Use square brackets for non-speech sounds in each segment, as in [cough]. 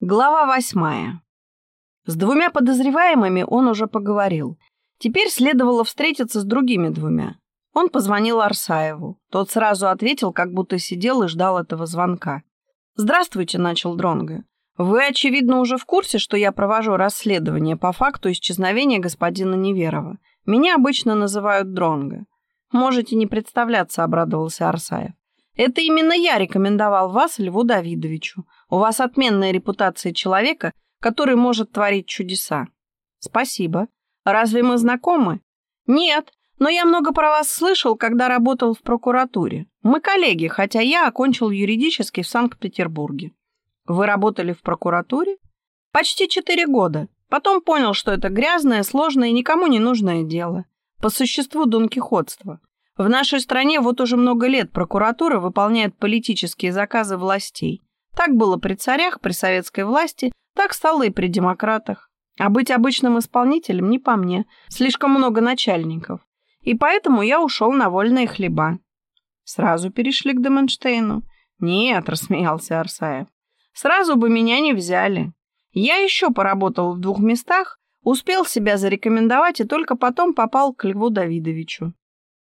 Глава восьмая. С двумя подозреваемыми он уже поговорил. Теперь следовало встретиться с другими двумя. Он позвонил Арсаеву. Тот сразу ответил, как будто сидел и ждал этого звонка. «Здравствуйте», — начал Дронго. «Вы, очевидно, уже в курсе, что я провожу расследование по факту исчезновения господина Неверова. Меня обычно называют Дронго». «Можете не представляться», — обрадовался Арсаев. «Это именно я рекомендовал вас Льву Давидовичу. У вас отменная репутация человека, который может творить чудеса. Спасибо. Разве мы знакомы? Нет, но я много про вас слышал, когда работал в прокуратуре. Мы коллеги, хотя я окончил юридический в Санкт-Петербурге. Вы работали в прокуратуре? Почти четыре года. Потом понял, что это грязное, сложное и никому не нужное дело. По существу донкихотство. В нашей стране вот уже много лет прокуратура выполняет политические заказы властей. Так было при царях, при советской власти, так стало и при демократах. А быть обычным исполнителем не по мне. Слишком много начальников. И поэтому я ушел на вольные хлеба. Сразу перешли к Деменштейну. Нет, [laughs] рассмеялся Арсаев. Сразу бы меня не взяли. Я еще поработал в двух местах, успел себя зарекомендовать и только потом попал к Льву Давидовичу.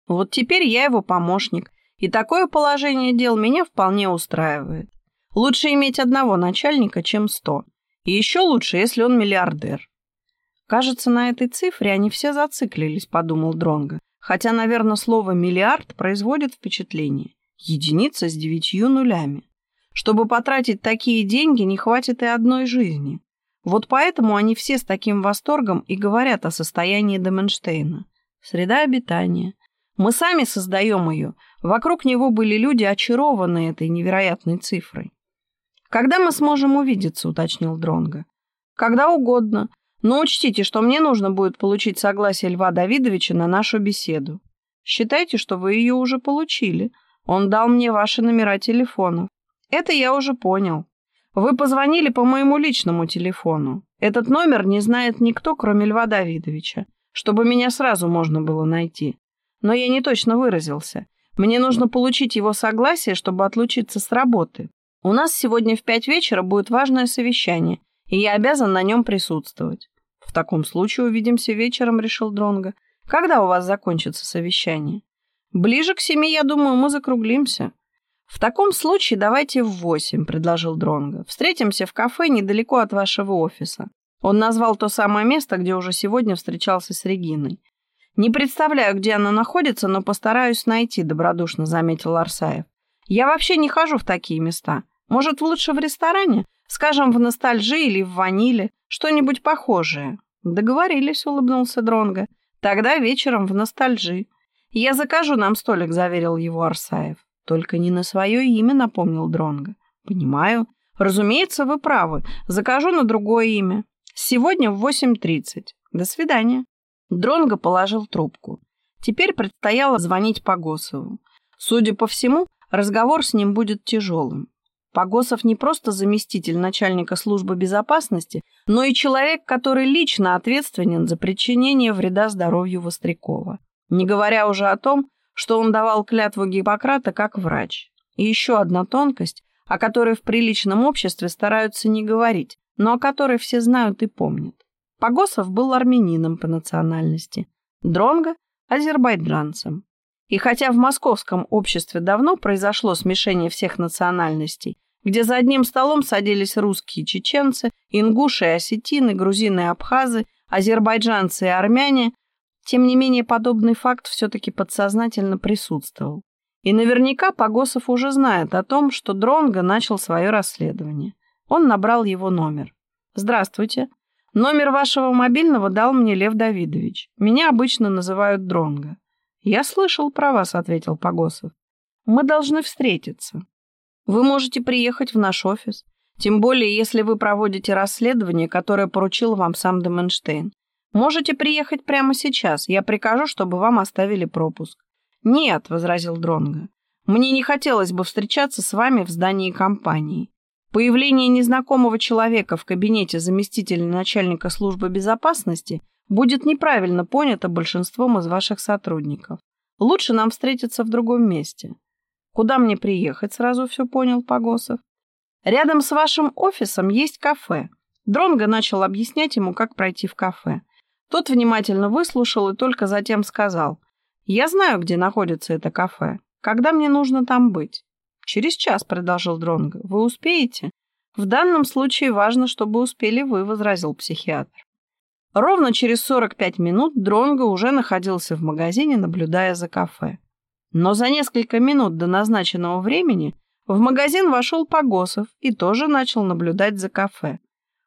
Вот теперь я его помощник, и такое положение дел меня вполне устраивает. Лучше иметь одного начальника, чем сто. И еще лучше, если он миллиардер. Кажется, на этой цифре они все зациклились, подумал Дронга. Хотя, наверное, слово «миллиард» производит впечатление. Единица с девятью нулями. Чтобы потратить такие деньги, не хватит и одной жизни. Вот поэтому они все с таким восторгом и говорят о состоянии Деменштейна. Среда обитания. Мы сами создаем ее. Вокруг него были люди, очарованные этой невероятной цифрой. «Когда мы сможем увидеться?» — уточнил Дронга. «Когда угодно. Но учтите, что мне нужно будет получить согласие Льва Давидовича на нашу беседу. Считайте, что вы ее уже получили. Он дал мне ваши номера телефонов. Это я уже понял. Вы позвонили по моему личному телефону. Этот номер не знает никто, кроме Льва Давидовича, чтобы меня сразу можно было найти. Но я не точно выразился. Мне нужно получить его согласие, чтобы отлучиться с работы. У нас сегодня в пять вечера будет важное совещание, и я обязан на нем присутствовать. В таком случае увидимся вечером, решил Дронга. Когда у вас закончится совещание? Ближе к семи, я думаю, мы закруглимся. В таком случае давайте в восемь, предложил Дронга. Встретимся в кафе недалеко от вашего офиса. Он назвал то самое место, где уже сегодня встречался с Региной. Не представляю, где она находится, но постараюсь найти, добродушно заметил Арсаев. Я вообще не хожу в такие места. Может, лучше в ресторане? Скажем, в ностальжи или в ваниле? Что-нибудь похожее?» «Договорились», — улыбнулся Дронго. «Тогда вечером в ностальжи». «Я закажу нам столик», — заверил его Арсаев. «Только не на свое имя», — напомнил Дронго. «Понимаю. Разумеется, вы правы. Закажу на другое имя. Сегодня в 8.30. До свидания». Дронго положил трубку. Теперь предстояло звонить Погосову. Судя по всему, разговор с ним будет тяжелым. Погосов не просто заместитель начальника службы безопасности, но и человек, который лично ответственен за причинение вреда здоровью Вострякова. Не говоря уже о том, что он давал клятву Гиппократа как врач. И еще одна тонкость, о которой в приличном обществе стараются не говорить, но о которой все знают и помнят. Погосов был армянином по национальности, Дронго – азербайджанцем. И хотя в московском обществе давно произошло смешение всех национальностей, где за одним столом садились русские чеченцы, ингуши и осетины, грузины и абхазы, азербайджанцы и армяне, тем не менее подобный факт все-таки подсознательно присутствовал. И наверняка Погосов уже знает о том, что Дронго начал свое расследование. Он набрал его номер. «Здравствуйте. Номер вашего мобильного дал мне Лев Давидович. Меня обычно называют Дронго. «Я слышал про вас», — ответил Погосов. «Мы должны встретиться. Вы можете приехать в наш офис, тем более если вы проводите расследование, которое поручил вам сам Деменштейн. Можете приехать прямо сейчас, я прикажу, чтобы вам оставили пропуск». «Нет», — возразил Дронго, — «мне не хотелось бы встречаться с вами в здании компании. Появление незнакомого человека в кабинете заместителя начальника службы безопасности будет неправильно понято большинством из ваших сотрудников. Лучше нам встретиться в другом месте. Куда мне приехать, сразу все понял Погосов. Рядом с вашим офисом есть кафе. Дронго начал объяснять ему, как пройти в кафе. Тот внимательно выслушал и только затем сказал. «Я знаю, где находится это кафе. Когда мне нужно там быть?» «Через час», — продолжил Дронго. «Вы успеете?» «В данном случае важно, чтобы успели вы», — возразил психиатр. Ровно через 45 минут Дронго уже находился в магазине, наблюдая за кафе. Но за несколько минут до назначенного времени в магазин вошел Погосов и тоже начал наблюдать за кафе.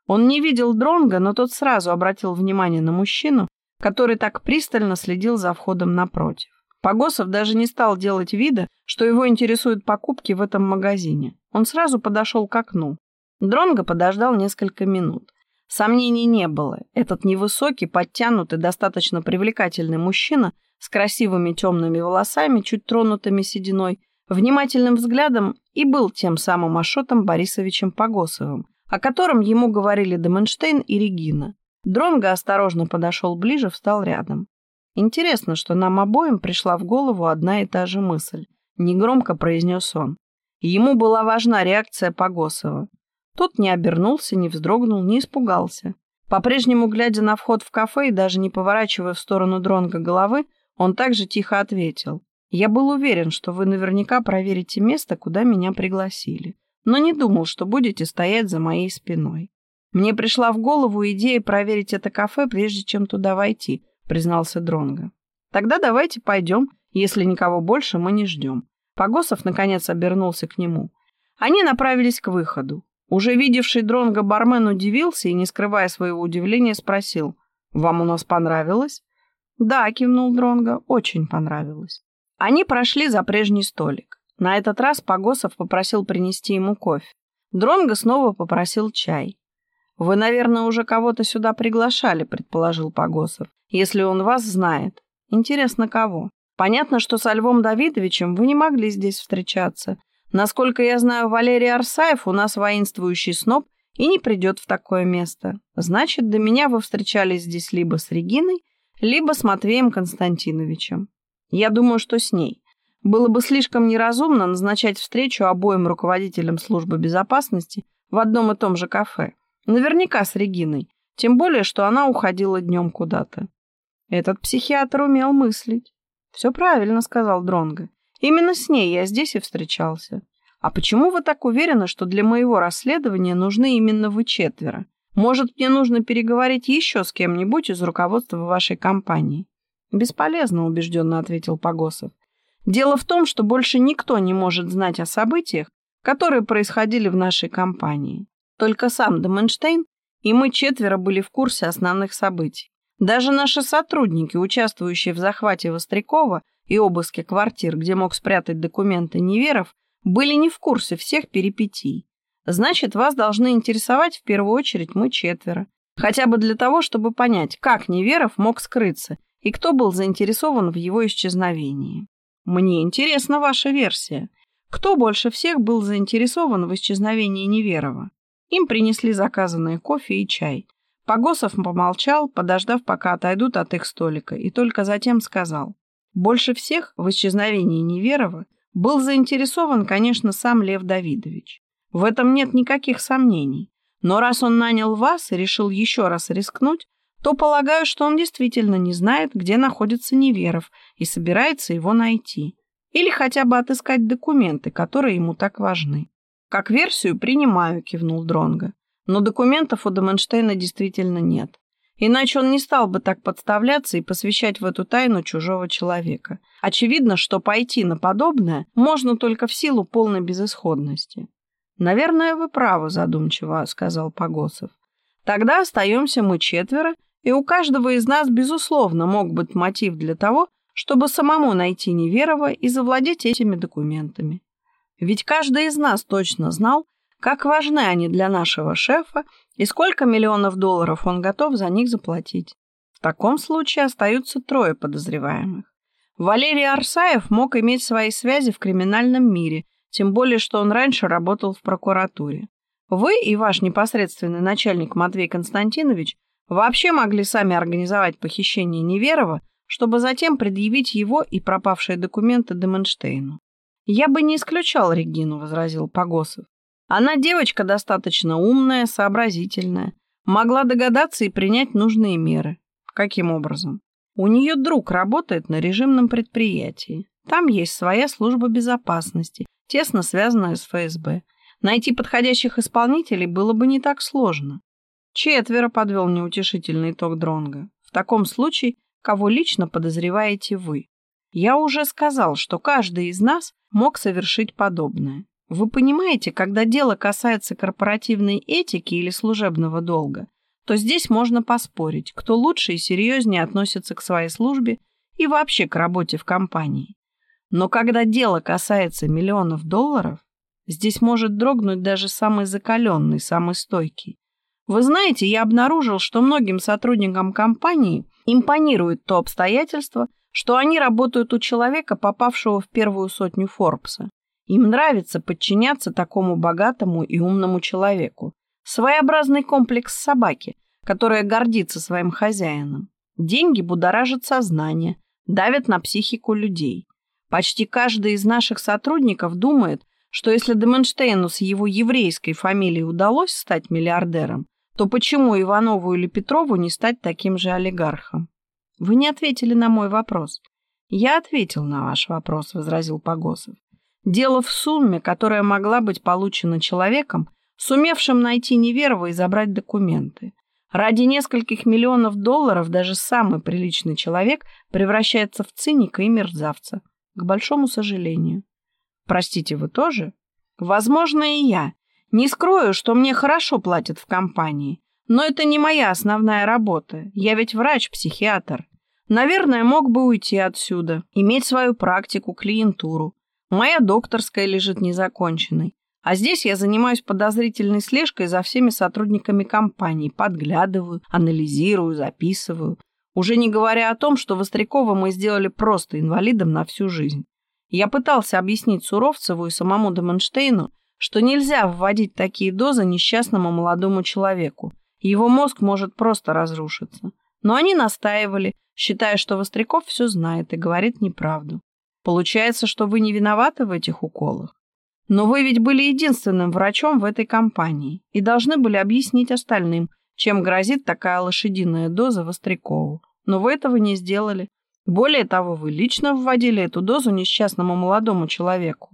Он не видел Дронга, но тот сразу обратил внимание на мужчину, который так пристально следил за входом напротив. Погосов даже не стал делать вида, что его интересуют покупки в этом магазине. Он сразу подошел к окну. Дронго подождал несколько минут. Сомнений не было. Этот невысокий, подтянутый, достаточно привлекательный мужчина с красивыми темными волосами, чуть тронутыми сединой, внимательным взглядом и был тем самым Ашотом Борисовичем Погосовым, о котором ему говорили Деменштейн и Регина. Дронго осторожно подошел ближе, встал рядом. Интересно, что нам обоим пришла в голову одна и та же мысль. Негромко произнес он. Ему была важна реакция Погосова. Тот не обернулся, не вздрогнул, не испугался. По-прежнему, глядя на вход в кафе и даже не поворачивая в сторону Дронга головы, он также тихо ответил. «Я был уверен, что вы наверняка проверите место, куда меня пригласили но не думал, что будете стоять за моей спиной. Мне пришла в голову идея проверить это кафе, прежде чем туда войти, признался Дронго. Тогда давайте пойдем, если никого больше мы не ждем. Погосов, наконец, обернулся к нему. Они направились к выходу. Уже видевший Дронго бармен удивился и, не скрывая своего удивления, спросил, «Вам у нас понравилось?» «Да», — кивнул Дронго, — «очень понравилось». Они прошли за прежний столик. На этот раз Погосов попросил принести ему кофе. Дронго снова попросил чай. «Вы, наверное, уже кого-то сюда приглашали», — предположил Погосов, «если он вас знает. Интересно, кого? Понятно, что со Львом Давидовичем вы не могли здесь встречаться. Насколько я знаю, Валерий Арсаев у нас воинствующий сноб и не придет в такое место. Значит, до меня вы встречались здесь либо с Региной, либо с Матвеем Константиновичем. Я думаю, что с ней. Было бы слишком неразумно назначать встречу обоим руководителям службы безопасности в одном и том же кафе. Наверняка с Региной. Тем более, что она уходила днем куда-то. Этот психиатр умел мыслить. «Все правильно», — сказал Дронго. «Именно с ней я здесь и встречался. А почему вы так уверены, что для моего расследования нужны именно вы четверо? Может, мне нужно переговорить еще с кем-нибудь из руководства вашей компании?» «Бесполезно», — убежденно ответил Погосов. Дело в том, что больше никто не может знать о событиях, которые происходили в нашей компании. Только сам Деменштейн и мы четверо были в курсе основных событий. Даже наши сотрудники, участвующие в захвате Вострякова и обыске квартир, где мог спрятать документы Неверов, были не в курсе всех перипетий. Значит, вас должны интересовать в первую очередь мы четверо. Хотя бы для того, чтобы понять, как Неверов мог скрыться и кто был заинтересован в его исчезновении. Мне интересна ваша версия. Кто больше всех был заинтересован в исчезновении Неверова? Им принесли заказанные кофе и чай. Погосов помолчал, подождав, пока отойдут от их столика, и только затем сказал. Больше всех в исчезновении Неверова был заинтересован, конечно, сам Лев Давидович. В этом нет никаких сомнений. Но раз он нанял вас и решил еще раз рискнуть, то полагаю, что он действительно не знает, где находится Неверов и собирается его найти. Или хотя бы отыскать документы, которые ему так важны. Как версию принимаю, кивнул Дронга. Но документов у Деменштейна действительно нет. Иначе он не стал бы так подставляться и посвящать в эту тайну чужого человека. Очевидно, что пойти на подобное можно только в силу полной безысходности. «Наверное, вы правы», — задумчиво сказал Погосов. «Тогда остаемся мы четверо и у каждого из нас, безусловно, мог быть мотив для того, чтобы самому найти Неверова и завладеть этими документами. Ведь каждый из нас точно знал, как важны они для нашего шефа и сколько миллионов долларов он готов за них заплатить. В таком случае остаются трое подозреваемых. Валерий Арсаев мог иметь свои связи в криминальном мире, тем более, что он раньше работал в прокуратуре. Вы и ваш непосредственный начальник Матвей Константинович Вообще могли сами организовать похищение Неверова, чтобы затем предъявить его и пропавшие документы Деменштейну. «Я бы не исключал Регину», — возразил Погосов. Она девочка достаточно умная, сообразительная. Могла догадаться и принять нужные меры. Каким образом? У нее друг работает на режимном предприятии. Там есть своя служба безопасности, тесно связанная с ФСБ. Найти подходящих исполнителей было бы не так сложно. Четверо подвел неутешительный итог Дронга. В таком случае, кого лично подозреваете вы? Я уже сказал, что каждый из нас мог совершить подобное. Вы понимаете, когда дело касается корпоративной этики или служебного долга, то здесь можно поспорить, кто лучше и серьезнее относится к своей службе и вообще к работе в компании. Но когда дело касается миллионов долларов, здесь может дрогнуть даже самый закаленный, самый стойкий. Вы знаете, я обнаружил, что многим сотрудникам компании импонирует то обстоятельство, что они работают у человека, попавшего в первую сотню Форбса. Им нравится подчиняться такому богатому и умному человеку. Своеобразный комплекс собаки, которая гордится своим хозяином. Деньги будоражат сознание, давят на психику людей. Почти каждый из наших сотрудников думает, что если Деменштейну с его еврейской фамилией удалось стать миллиардером, то почему Иванову или Петрову не стать таким же олигархом? Вы не ответили на мой вопрос. Я ответил на ваш вопрос, возразил Погосов. Дело в сумме, которая могла быть получена человеком, сумевшим найти неверого и забрать документы. Ради нескольких миллионов долларов даже самый приличный человек превращается в циника и мерзавца. К большому сожалению. Простите, вы тоже? Возможно, и я. Не скрою, что мне хорошо платят в компании, но это не моя основная работа. Я ведь врач-психиатр. Наверное, мог бы уйти отсюда, иметь свою практику, клиентуру. Моя докторская лежит незаконченной. А здесь я занимаюсь подозрительной слежкой за всеми сотрудниками компании, подглядываю, анализирую, записываю. Уже не говоря о том, что Вострякова мы сделали просто инвалидом на всю жизнь. Я пытался объяснить Суровцеву и самому Деменштейну, что нельзя вводить такие дозы несчастному молодому человеку. Его мозг может просто разрушиться. Но они настаивали, считая, что Востряков все знает и говорит неправду. Получается, что вы не виноваты в этих уколах. Но вы ведь были единственным врачом в этой компании и должны были объяснить остальным, чем грозит такая лошадиная доза Вострякову. Но вы этого не сделали. Более того, вы лично вводили эту дозу несчастному молодому человеку.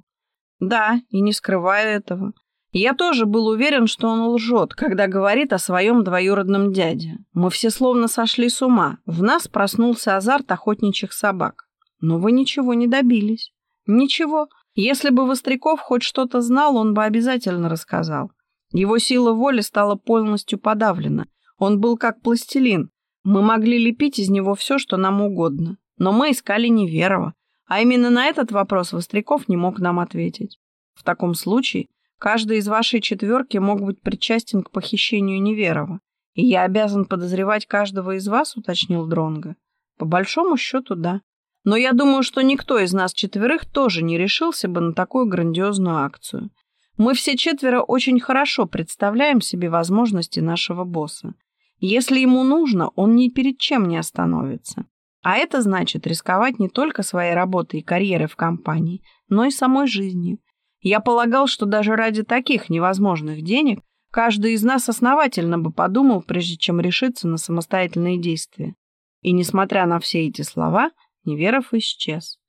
Да, и не скрываю этого. Я тоже был уверен, что он лжет, когда говорит о своем двоюродном дяде. Мы все словно сошли с ума. В нас проснулся азарт охотничьих собак. Но вы ничего не добились. Ничего. Если бы Востряков хоть что-то знал, он бы обязательно рассказал. Его сила воли стала полностью подавлена. Он был как пластилин. Мы могли лепить из него все, что нам угодно. Но мы искали Неверова. А именно на этот вопрос Востряков не мог нам ответить. В таком случае каждый из вашей четверки мог быть причастен к похищению Неверова. И я обязан подозревать каждого из вас, уточнил Дронга. По большому счету, да. Но я думаю, что никто из нас четверых тоже не решился бы на такую грандиозную акцию. Мы все четверо очень хорошо представляем себе возможности нашего босса. Если ему нужно, он ни перед чем не остановится. А это значит рисковать не только своей работой и карьерой в компании, но и самой жизнью. Я полагал, что даже ради таких невозможных денег каждый из нас основательно бы подумал, прежде чем решиться на самостоятельные действия. И несмотря на все эти слова, Неверов исчез.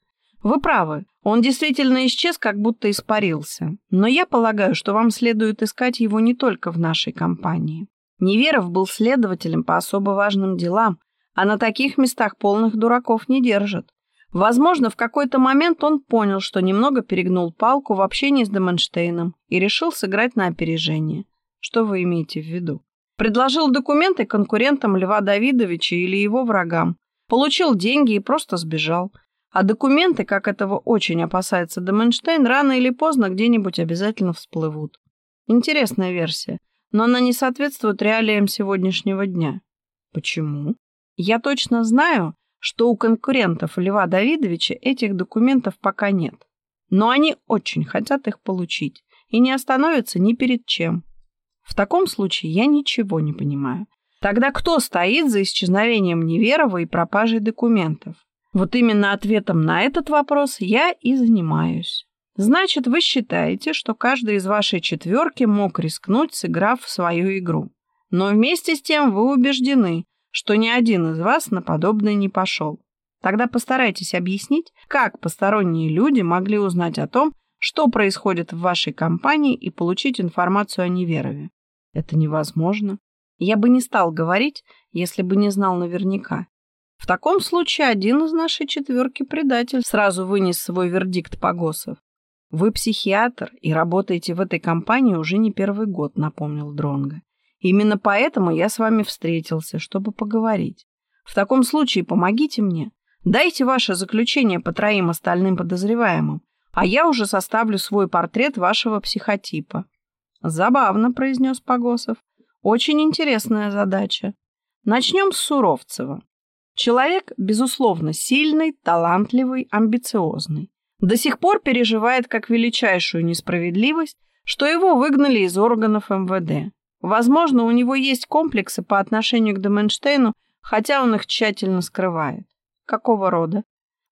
Вы правы, он действительно исчез, как будто испарился. Но я полагаю, что вам следует искать его не только в нашей компании. Неверов был следователем по особо важным делам, а на таких местах полных дураков не держат. Возможно, в какой-то момент он понял, что немного перегнул палку в общении с Деменштейном и решил сыграть на опережение. Что вы имеете в виду? Предложил документы конкурентам Льва Давидовича или его врагам, получил деньги и просто сбежал. А документы, как этого очень опасается Деменштейн, рано или поздно где-нибудь обязательно всплывут. Интересная версия, но она не соответствует реалиям сегодняшнего дня. Почему? Я точно знаю, что у конкурентов Льва Давидовича этих документов пока нет. Но они очень хотят их получить и не остановятся ни перед чем. В таком случае я ничего не понимаю. Тогда кто стоит за исчезновением Неверова и пропажей документов? Вот именно ответом на этот вопрос я и занимаюсь. Значит, вы считаете, что каждый из вашей четверки мог рискнуть, сыграв свою игру. Но вместе с тем вы убеждены, что ни один из вас на подобное не пошел. Тогда постарайтесь объяснить, как посторонние люди могли узнать о том, что происходит в вашей компании и получить информацию о неверове. Это невозможно. Я бы не стал говорить, если бы не знал наверняка. В таком случае один из нашей четверки предатель сразу вынес свой вердикт Погосов. Вы психиатр и работаете в этой компании уже не первый год, напомнил Дронга. Именно поэтому я с вами встретился, чтобы поговорить. В таком случае помогите мне. Дайте ваше заключение по троим остальным подозреваемым, а я уже составлю свой портрет вашего психотипа. Забавно, произнес Погосов. Очень интересная задача. Начнем с Суровцева. Человек, безусловно, сильный, талантливый, амбициозный. До сих пор переживает как величайшую несправедливость, что его выгнали из органов МВД. Возможно, у него есть комплексы по отношению к Деменштейну, хотя он их тщательно скрывает. Какого рода?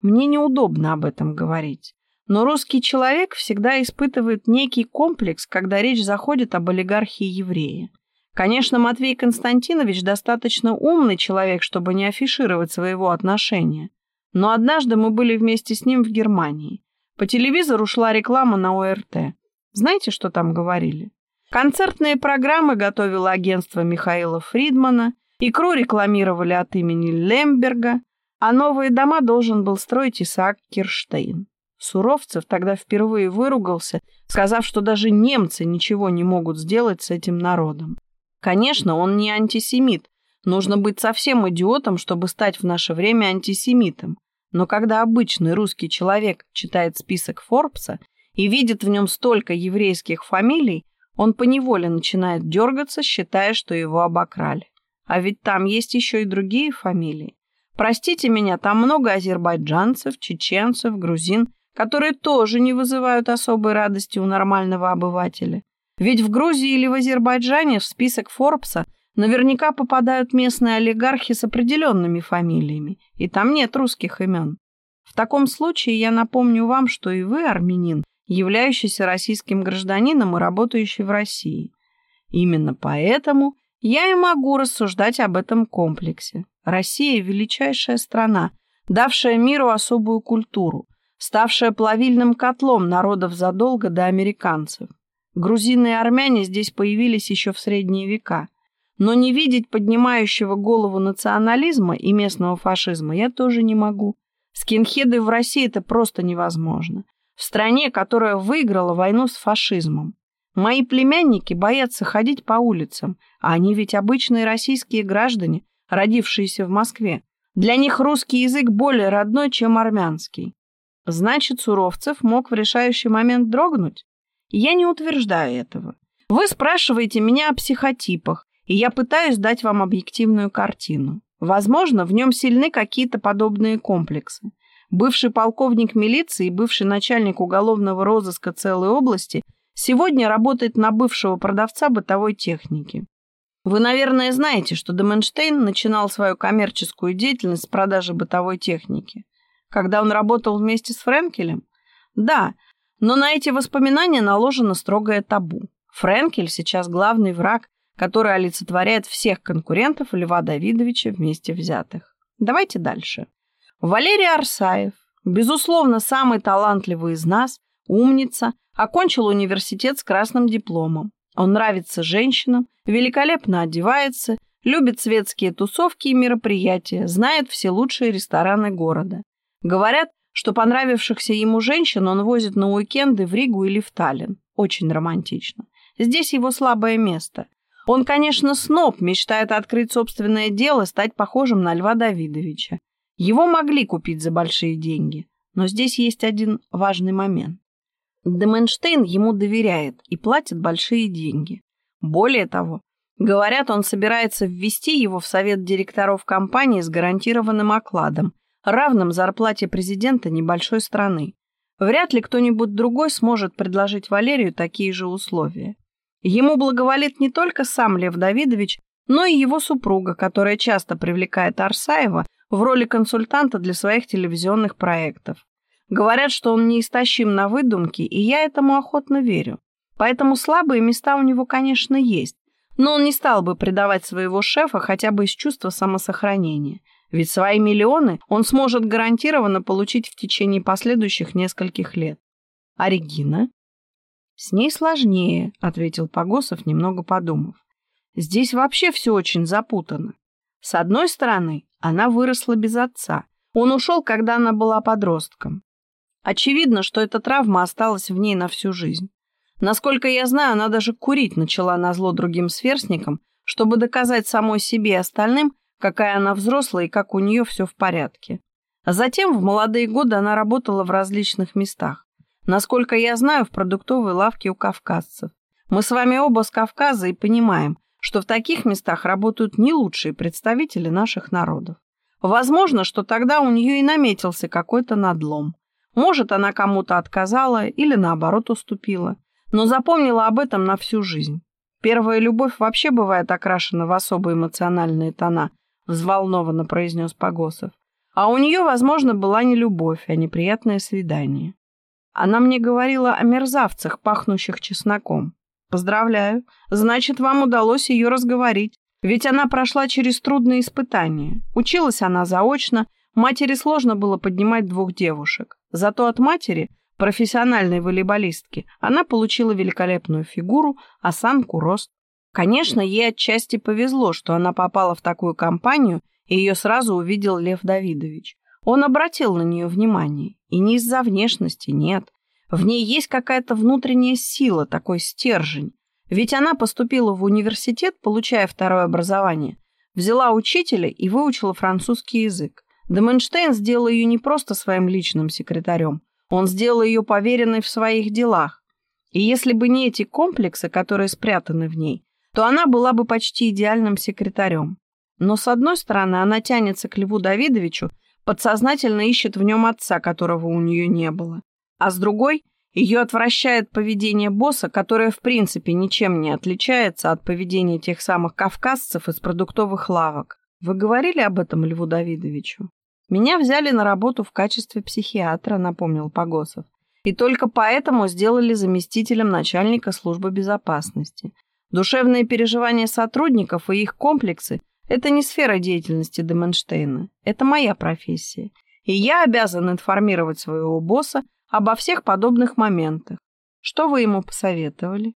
Мне неудобно об этом говорить. Но русский человек всегда испытывает некий комплекс, когда речь заходит об олигархии еврея. Конечно, Матвей Константинович достаточно умный человек, чтобы не афишировать своего отношения. Но однажды мы были вместе с ним в Германии. По телевизору шла реклама на ОРТ. Знаете, что там говорили? Концертные программы готовило агентство Михаила Фридмана, икру рекламировали от имени Лемберга, а новые дома должен был строить Исаак Кирштейн. Суровцев тогда впервые выругался, сказав, что даже немцы ничего не могут сделать с этим народом. Конечно, он не антисемит. Нужно быть совсем идиотом, чтобы стать в наше время антисемитом. Но когда обычный русский человек читает список Форбса и видит в нем столько еврейских фамилий, он поневоле начинает дергаться, считая, что его обокрали. А ведь там есть еще и другие фамилии. Простите меня, там много азербайджанцев, чеченцев, грузин, которые тоже не вызывают особой радости у нормального обывателя. Ведь в Грузии или в Азербайджане в список Форбса наверняка попадают местные олигархи с определенными фамилиями, и там нет русских имен. В таком случае я напомню вам, что и вы, армянин, являющийся российским гражданином и работающий в России. Именно поэтому я и могу рассуждать об этом комплексе. Россия – величайшая страна, давшая миру особую культуру, ставшая плавильным котлом народов задолго до американцев. Грузины и армяне здесь появились еще в средние века. Но не видеть поднимающего голову национализма и местного фашизма я тоже не могу. Скинхеды в России это просто невозможно в стране, которая выиграла войну с фашизмом. Мои племянники боятся ходить по улицам, а они ведь обычные российские граждане, родившиеся в Москве. Для них русский язык более родной, чем армянский. Значит, Суровцев мог в решающий момент дрогнуть? Я не утверждаю этого. Вы спрашиваете меня о психотипах, и я пытаюсь дать вам объективную картину. Возможно, в нем сильны какие-то подобные комплексы. Бывший полковник милиции и бывший начальник уголовного розыска целой области сегодня работает на бывшего продавца бытовой техники. Вы, наверное, знаете, что Деменштейн начинал свою коммерческую деятельность с продажи бытовой техники. Когда он работал вместе с Френкелем? Да, но на эти воспоминания наложено строгое табу. Френкель сейчас главный враг, который олицетворяет всех конкурентов Льва Давидовича вместе взятых. Давайте дальше. Валерий Арсаев, безусловно, самый талантливый из нас, умница, окончил университет с красным дипломом. Он нравится женщинам, великолепно одевается, любит светские тусовки и мероприятия, знает все лучшие рестораны города. Говорят, что понравившихся ему женщин он возит на уикенды в Ригу или в Таллин. Очень романтично. Здесь его слабое место. Он, конечно, сноб, мечтает открыть собственное дело, стать похожим на Льва Давидовича. Его могли купить за большие деньги, но здесь есть один важный момент. Деменштейн ему доверяет и платит большие деньги. Более того, говорят, он собирается ввести его в совет директоров компании с гарантированным окладом, равным зарплате президента небольшой страны. Вряд ли кто-нибудь другой сможет предложить Валерию такие же условия. Ему благоволит не только сам Лев Давидович, но и его супруга, которая часто привлекает Арсаева в роли консультанта для своих телевизионных проектов. Говорят, что он неистощим на выдумки, и я этому охотно верю. Поэтому слабые места у него, конечно, есть. Но он не стал бы предавать своего шефа хотя бы из чувства самосохранения. Ведь свои миллионы он сможет гарантированно получить в течение последующих нескольких лет. А Регина? С ней сложнее, ответил Погосов, немного подумав. Здесь вообще все очень запутано. С одной стороны, она выросла без отца. Он ушел, когда она была подростком. Очевидно, что эта травма осталась в ней на всю жизнь. Насколько я знаю, она даже курить начала на зло другим сверстникам, чтобы доказать самой себе и остальным, какая она взрослая и как у нее все в порядке. А затем в молодые годы она работала в различных местах. Насколько я знаю, в продуктовой лавке у кавказцев. Мы с вами оба с Кавказа и понимаем, что в таких местах работают не лучшие представители наших народов. Возможно, что тогда у нее и наметился какой-то надлом. Может, она кому-то отказала или наоборот уступила но запомнила об этом на всю жизнь. Первая любовь вообще бывает окрашена в особо эмоциональные тона, взволнованно произнес Погосов. А у нее, возможно, была не любовь, а неприятное свидание. Она мне говорила о мерзавцах, пахнущих чесноком. Поздравляю. Значит, вам удалось ее разговорить. Ведь она прошла через трудные испытания. Училась она заочно, матери сложно было поднимать двух девушек. Зато от матери профессиональной волейболистки, она получила великолепную фигуру, осанку, рост. Конечно, ей отчасти повезло, что она попала в такую компанию, и ее сразу увидел Лев Давидович. Он обратил на нее внимание. И не из-за внешности, нет. В ней есть какая-то внутренняя сила, такой стержень. Ведь она поступила в университет, получая второе образование, взяла учителя и выучила французский язык. Деменштейн сделал ее не просто своим личным секретарем, он сделал ее поверенной в своих делах. И если бы не эти комплексы, которые спрятаны в ней, то она была бы почти идеальным секретарем. Но с одной стороны, она тянется к Льву Давидовичу, подсознательно ищет в нем отца, которого у нее не было. А с другой, ее отвращает поведение босса, которое в принципе ничем не отличается от поведения тех самых кавказцев из продуктовых лавок. Вы говорили об этом Льву Давидовичу? Меня взяли на работу в качестве психиатра, напомнил Погосов. И только поэтому сделали заместителем начальника службы безопасности. Душевные переживания сотрудников и их комплексы – это не сфера деятельности Деменштейна. Это моя профессия. И я обязан информировать своего босса обо всех подобных моментах. Что вы ему посоветовали?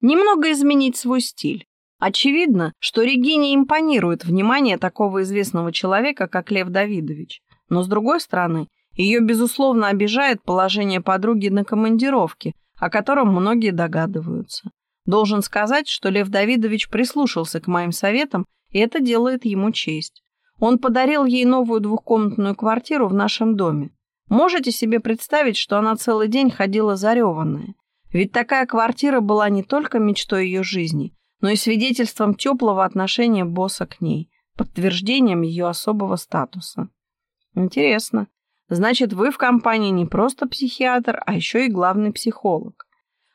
Немного изменить свой стиль. Очевидно, что Регине импонирует внимание такого известного человека, как Лев Давидович. Но, с другой стороны, ее, безусловно, обижает положение подруги на командировке, о котором многие догадываются. Должен сказать, что Лев Давидович прислушался к моим советам, и это делает ему честь. Он подарил ей новую двухкомнатную квартиру в нашем доме. Можете себе представить, что она целый день ходила зареванная? Ведь такая квартира была не только мечтой ее жизни, но и свидетельством теплого отношения босса к ней, подтверждением ее особого статуса. Интересно. Значит, вы в компании не просто психиатр, а еще и главный психолог.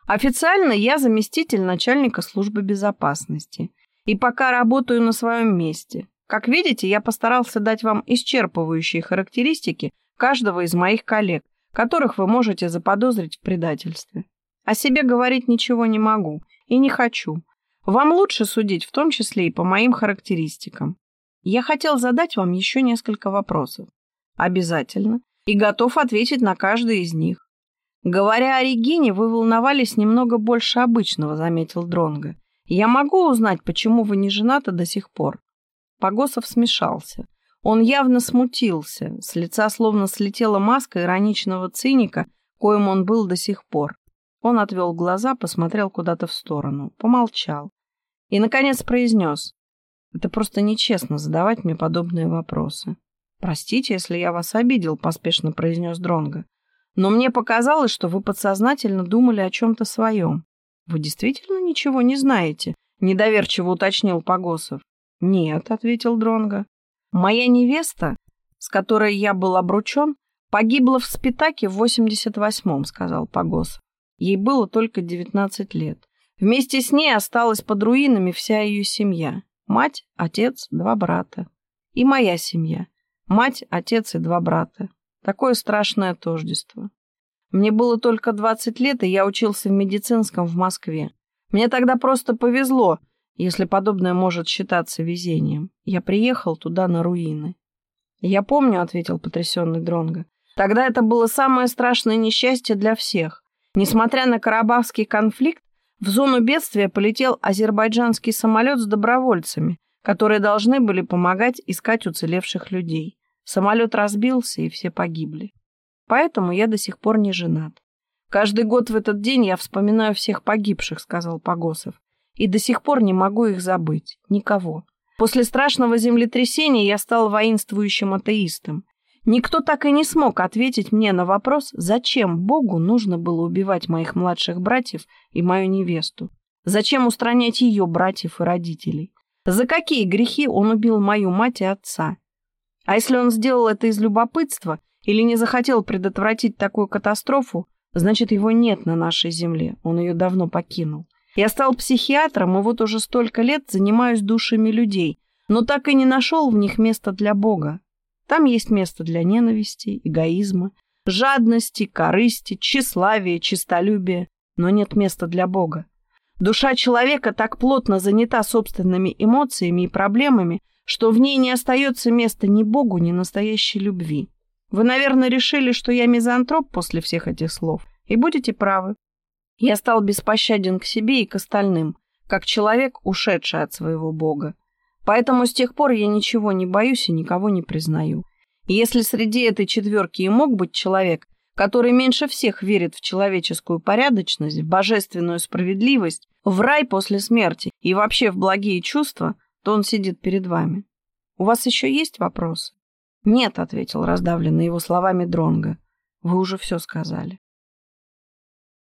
Официально я заместитель начальника службы безопасности. И пока работаю на своем месте. Как видите, я постарался дать вам исчерпывающие характеристики каждого из моих коллег, которых вы можете заподозрить в предательстве. О себе говорить ничего не могу и не хочу, вам лучше судить, в том числе и по моим характеристикам. Я хотел задать вам еще несколько вопросов. Обязательно. И готов ответить на каждый из них. Говоря о Регине, вы волновались немного больше обычного, заметил Дронга. Я могу узнать, почему вы не женаты до сих пор? Погосов смешался. Он явно смутился, с лица словно слетела маска ироничного циника, коим он был до сих пор. Он отвел глаза, посмотрел куда-то в сторону, помолчал. И, наконец, произнес. «Это просто нечестно задавать мне подобные вопросы». «Простите, если я вас обидел», — поспешно произнес Дронго. «Но мне показалось, что вы подсознательно думали о чем-то своем». «Вы действительно ничего не знаете?» — недоверчиво уточнил Погосов. «Нет», — ответил Дронго. «Моя невеста, с которой я был обручен, погибла в Спитаке в 88-м», — сказал Погосов. Ей было только девятнадцать лет. Вместе с ней осталась под руинами вся ее семья. Мать, отец, два брата. И моя семья. Мать, отец и два брата. Такое страшное тождество. Мне было только 20 лет, и я учился в медицинском в Москве. Мне тогда просто повезло, если подобное может считаться везением. Я приехал туда на руины. «Я помню», — ответил потрясенный Дронго. «Тогда это было самое страшное несчастье для всех. Несмотря на Карабахский конфликт, в зону бедствия полетел азербайджанский самолет с добровольцами, которые должны были помогать искать уцелевших людей. Самолет разбился, и все погибли. Поэтому я до сих пор не женат. Каждый год в этот день я вспоминаю всех погибших, сказал Погосов, и до сих пор не могу их забыть. Никого. После страшного землетрясения я стал воинствующим атеистом. Никто так и не смог ответить мне на вопрос, зачем Богу нужно было убивать моих младших братьев и мою невесту. Зачем устранять ее братьев и родителей? За какие грехи он убил мою мать и отца? А если он сделал это из любопытства или не захотел предотвратить такую катастрофу, значит, его нет на нашей земле, он ее давно покинул. Я стал психиатром и вот уже столько лет занимаюсь душами людей, но так и не нашел в них места для Бога. Там есть место для ненависти, эгоизма, жадности, корысти, тщеславия, честолюбия, но нет места для Бога. Душа человека так плотно занята собственными эмоциями и проблемами, что в ней не остается места ни Богу, ни настоящей любви. Вы, наверное, решили, что я мизантроп после всех этих слов, и будете правы. Я стал беспощаден к себе и к остальным, как человек, ушедший от своего Бога. Поэтому с тех пор я ничего не боюсь и никого не признаю. И если среди этой четверки и мог быть человек, который меньше всех верит в человеческую порядочность, в божественную справедливость, в рай после смерти и вообще в благие чувства, то он сидит перед вами. У вас еще есть вопросы? Нет, ответил раздавленный его словами Дронга. Вы уже все сказали.